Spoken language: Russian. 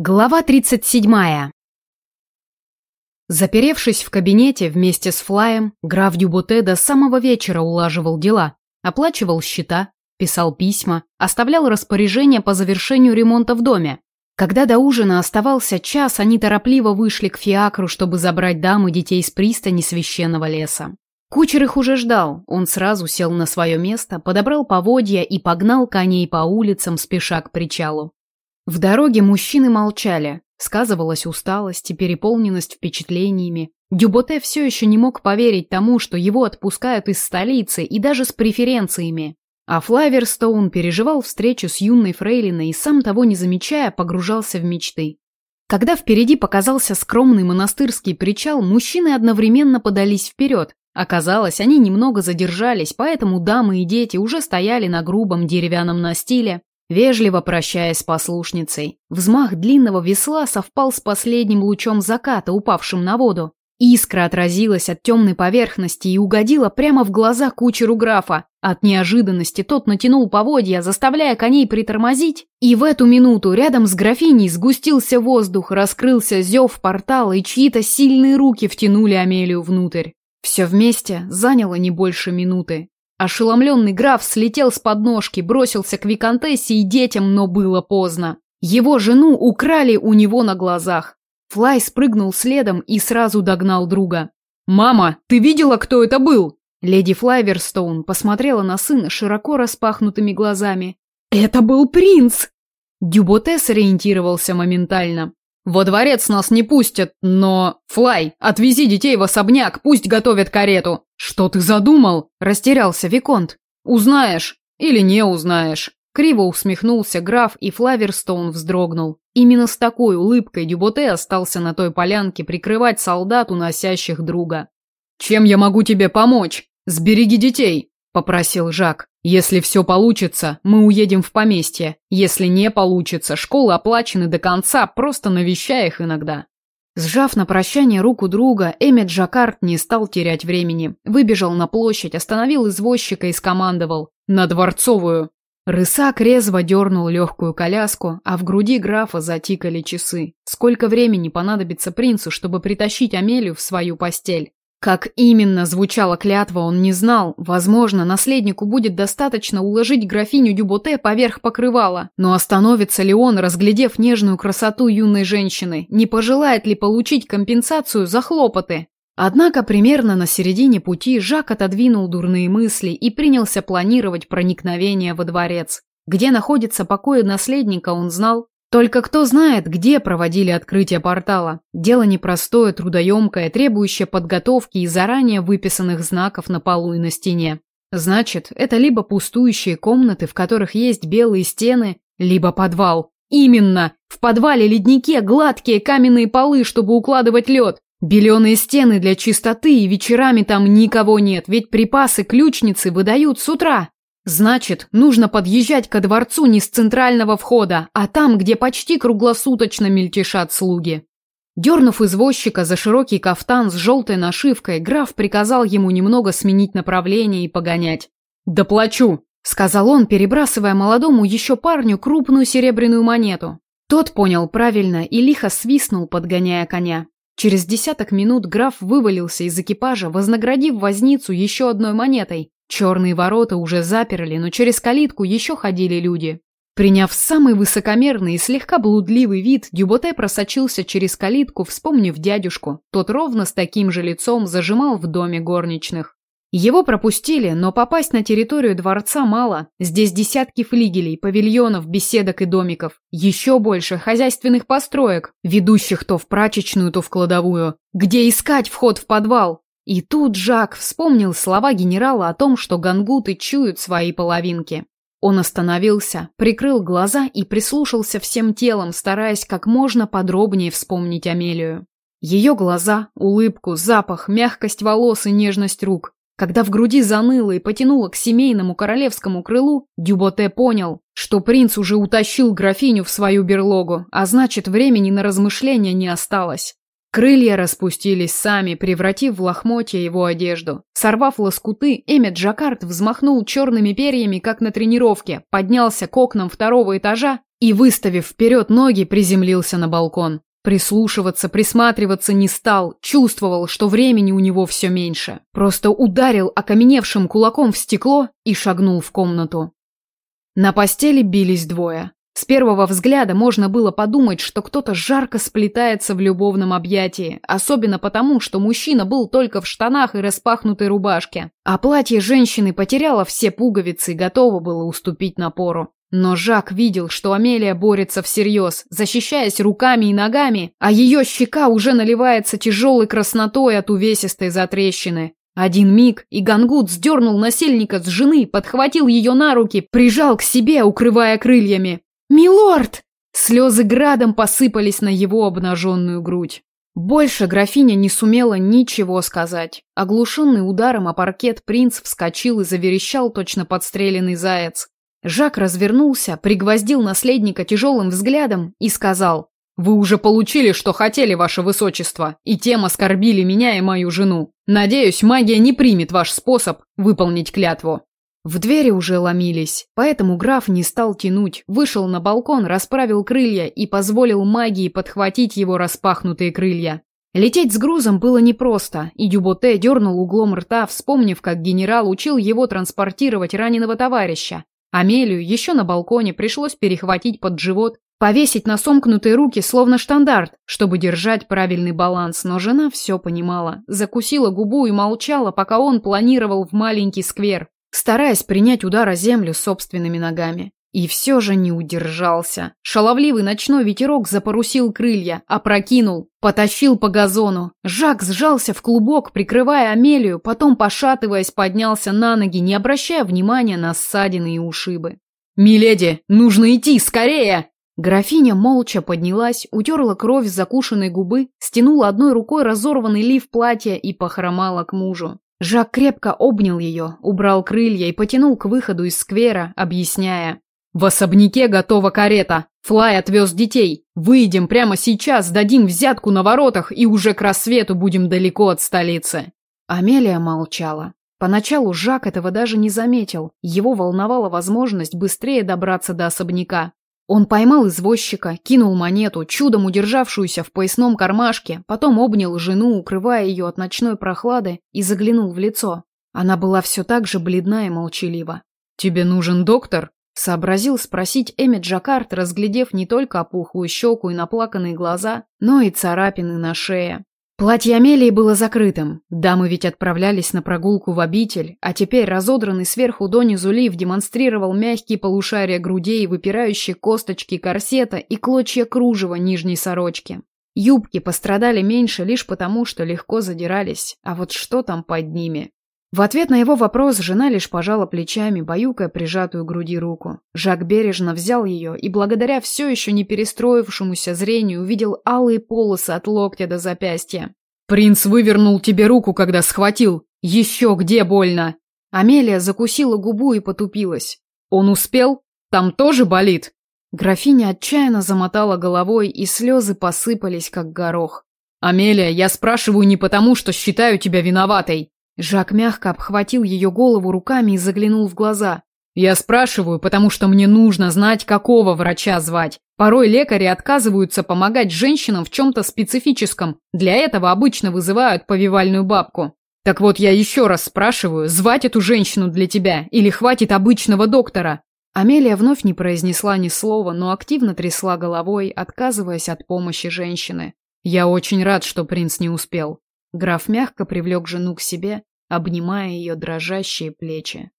Глава 37. Заперевшись в кабинете вместе с Флаем, граф Дюботе до самого вечера улаживал дела, оплачивал счета, писал письма, оставлял распоряжения по завершению ремонта в доме. Когда до ужина оставался час, они торопливо вышли к фиакру, чтобы забрать дам и детей с пристани священного леса. Кучер их уже ждал, он сразу сел на свое место, подобрал поводья и погнал коней по улицам, спеша к причалу. В дороге мужчины молчали. Сказывалась усталость и переполненность впечатлениями. Дюботе все еще не мог поверить тому, что его отпускают из столицы и даже с преференциями. А Флайверстоун переживал встречу с юной фрейлиной и, сам того не замечая, погружался в мечты. Когда впереди показался скромный монастырский причал, мужчины одновременно подались вперед. Оказалось, они немного задержались, поэтому дамы и дети уже стояли на грубом деревянном настиле, Вежливо прощаясь с послушницей, взмах длинного весла совпал с последним лучом заката, упавшим на воду. Искра отразилась от темной поверхности и угодила прямо в глаза кучеру графа. От неожиданности тот натянул поводья, заставляя коней притормозить, и в эту минуту рядом с графиней сгустился воздух, раскрылся зев портала, и чьи-то сильные руки втянули Амелию внутрь. Все вместе заняло не больше минуты. Ошеломленный граф слетел с подножки, бросился к виконтессе и детям, но было поздно. Его жену украли у него на глазах. Флай спрыгнул следом и сразу догнал друга. «Мама, ты видела, кто это был?» Леди Флайверстоун посмотрела на сына широко распахнутыми глазами. «Это был принц!» Дюботе сориентировался моментально. «Во дворец нас не пустят, но... Флай, отвези детей в особняк, пусть готовят карету!» «Что ты задумал?» – растерялся Виконт. «Узнаешь или не узнаешь?» Криво усмехнулся граф, и Флаверстоун вздрогнул. Именно с такой улыбкой Дюботе остался на той полянке прикрывать солдат, уносящих друга. «Чем я могу тебе помочь? Сбереги детей!» – попросил Жак. «Если все получится, мы уедем в поместье. Если не получится, школы оплачены до конца, просто навещай их иногда». Сжав на прощание руку друга, Эммет Джакарт не стал терять времени. Выбежал на площадь, остановил извозчика и скомандовал «На Дворцовую!». Рысак резво дернул легкую коляску, а в груди графа затикали часы. Сколько времени понадобится принцу, чтобы притащить Амелию в свою постель? Как именно звучала клятва, он не знал. Возможно, наследнику будет достаточно уложить графиню Дюботе поверх покрывала. Но остановится ли он, разглядев нежную красоту юной женщины? Не пожелает ли получить компенсацию за хлопоты? Однако примерно на середине пути Жак отодвинул дурные мысли и принялся планировать проникновение во дворец. Где находится покой наследника, он знал. Только кто знает, где проводили открытие портала. Дело непростое, трудоемкое, требующее подготовки и заранее выписанных знаков на полу и на стене. Значит, это либо пустующие комнаты, в которых есть белые стены, либо подвал. Именно! В подвале леднике гладкие каменные полы, чтобы укладывать лед. Беленые стены для чистоты, и вечерами там никого нет, ведь припасы ключницы выдают с утра. Значит, нужно подъезжать ко дворцу не с центрального входа, а там, где почти круглосуточно мельтешат слуги. Дернув извозчика за широкий кафтан с желтой нашивкой, граф приказал ему немного сменить направление и погонять. «Доплачу», — сказал он, перебрасывая молодому еще парню крупную серебряную монету. Тот понял правильно и лихо свистнул, подгоняя коня. Через десяток минут граф вывалился из экипажа, вознаградив возницу еще одной монетой, Черные ворота уже заперли, но через калитку еще ходили люди. Приняв самый высокомерный и слегка блудливый вид, Дюботе просочился через калитку, вспомнив дядюшку. Тот ровно с таким же лицом зажимал в доме горничных. Его пропустили, но попасть на территорию дворца мало. Здесь десятки флигелей, павильонов, беседок и домиков. Еще больше хозяйственных построек, ведущих то в прачечную, то в кладовую. Где искать вход в подвал? И тут Жак вспомнил слова генерала о том, что гангуты чуют свои половинки. Он остановился, прикрыл глаза и прислушался всем телом, стараясь как можно подробнее вспомнить Амелию. Ее глаза, улыбку, запах, мягкость волос и нежность рук. Когда в груди заныло и потянуло к семейному королевскому крылу, Дюботе понял, что принц уже утащил графиню в свою берлогу, а значит, времени на размышления не осталось. Крылья распустились сами, превратив в лохмотья его одежду. Сорвав лоскуты, Эммет Джакард взмахнул черными перьями, как на тренировке, поднялся к окнам второго этажа и, выставив вперед ноги, приземлился на балкон. Прислушиваться, присматриваться не стал, чувствовал, что времени у него все меньше. Просто ударил окаменевшим кулаком в стекло и шагнул в комнату. На постели бились двое. С первого взгляда можно было подумать, что кто-то жарко сплетается в любовном объятии, особенно потому, что мужчина был только в штанах и распахнутой рубашке, а платье женщины потеряло все пуговицы и готово было уступить напору. Но Жак видел, что Амелия борется всерьез, защищаясь руками и ногами, а ее щека уже наливается тяжелой краснотой от увесистой затрещины. Один миг, и Гангут сдернул насильника с жены, подхватил ее на руки, прижал к себе, укрывая крыльями. «Милорд!» Слезы градом посыпались на его обнаженную грудь. Больше графиня не сумела ничего сказать. Оглушенный ударом о паркет принц вскочил и заверещал точно подстреленный заяц. Жак развернулся, пригвоздил наследника тяжелым взглядом и сказал, «Вы уже получили, что хотели, ваше высочество, и тем оскорбили меня и мою жену. Надеюсь, магия не примет ваш способ выполнить клятву». В двери уже ломились, поэтому граф не стал тянуть, вышел на балкон, расправил крылья и позволил магии подхватить его распахнутые крылья. Лететь с грузом было непросто, и Дюботе дернул углом рта, вспомнив, как генерал учил его транспортировать раненого товарища. Амелию еще на балконе пришлось перехватить под живот, повесить на сомкнутые руки, словно штандарт, чтобы держать правильный баланс, но жена все понимала, закусила губу и молчала, пока он планировал в маленький сквер, стараясь принять удар о землю собственными ногами. И все же не удержался. Шаловливый ночной ветерок запорусил крылья, опрокинул, потащил по газону. Жак сжался в клубок, прикрывая Амелию, потом, пошатываясь, поднялся на ноги, не обращая внимания на ссадины и ушибы. «Миледи, нужно идти, скорее!» Графиня молча поднялась, утерла кровь с закушенной губы, стянула одной рукой разорванный лиф платья и похромала к мужу. Жак крепко обнял ее, убрал крылья и потянул к выходу из сквера, объясняя. «В особняке готова карета. Флай отвез детей. Выйдем прямо сейчас, дадим взятку на воротах и уже к рассвету будем далеко от столицы». Амелия молчала. Поначалу Жак этого даже не заметил. Его волновала возможность быстрее добраться до особняка. Он поймал извозчика, кинул монету, чудом удержавшуюся в поясном кармашке, потом обнял жену, укрывая ее от ночной прохлады, и заглянул в лицо. Она была все так же бледна и молчалива. «Тебе нужен доктор?» — сообразил спросить Эммет Джакарт, разглядев не только опухлую щеку и наплаканные глаза, но и царапины на шее. Платье Амелии было закрытым. Дамы ведь отправлялись на прогулку в обитель, а теперь разодранный сверху донизу лиф демонстрировал мягкие полушария грудей, выпирающие косточки корсета и клочья кружева нижней сорочки. Юбки пострадали меньше лишь потому, что легко задирались, а вот что там под ними? В ответ на его вопрос жена лишь пожала плечами, баюкая прижатую к груди руку. Жак бережно взял ее и, благодаря все еще не перестроившемуся зрению, увидел алые полосы от локтя до запястья. «Принц вывернул тебе руку, когда схватил. Еще где больно?» Амелия закусила губу и потупилась. «Он успел? Там тоже болит?» Графиня отчаянно замотала головой, и слезы посыпались, как горох. «Амелия, я спрашиваю не потому, что считаю тебя виноватой. Жак мягко обхватил ее голову руками и заглянул в глаза. «Я спрашиваю, потому что мне нужно знать, какого врача звать. Порой лекари отказываются помогать женщинам в чем-то специфическом. Для этого обычно вызывают повивальную бабку. Так вот, я еще раз спрашиваю, звать эту женщину для тебя или хватит обычного доктора?» Амелия вновь не произнесла ни слова, но активно трясла головой, отказываясь от помощи женщины. «Я очень рад, что принц не успел». Граф мягко привлек жену к себе, обнимая ее дрожащие плечи.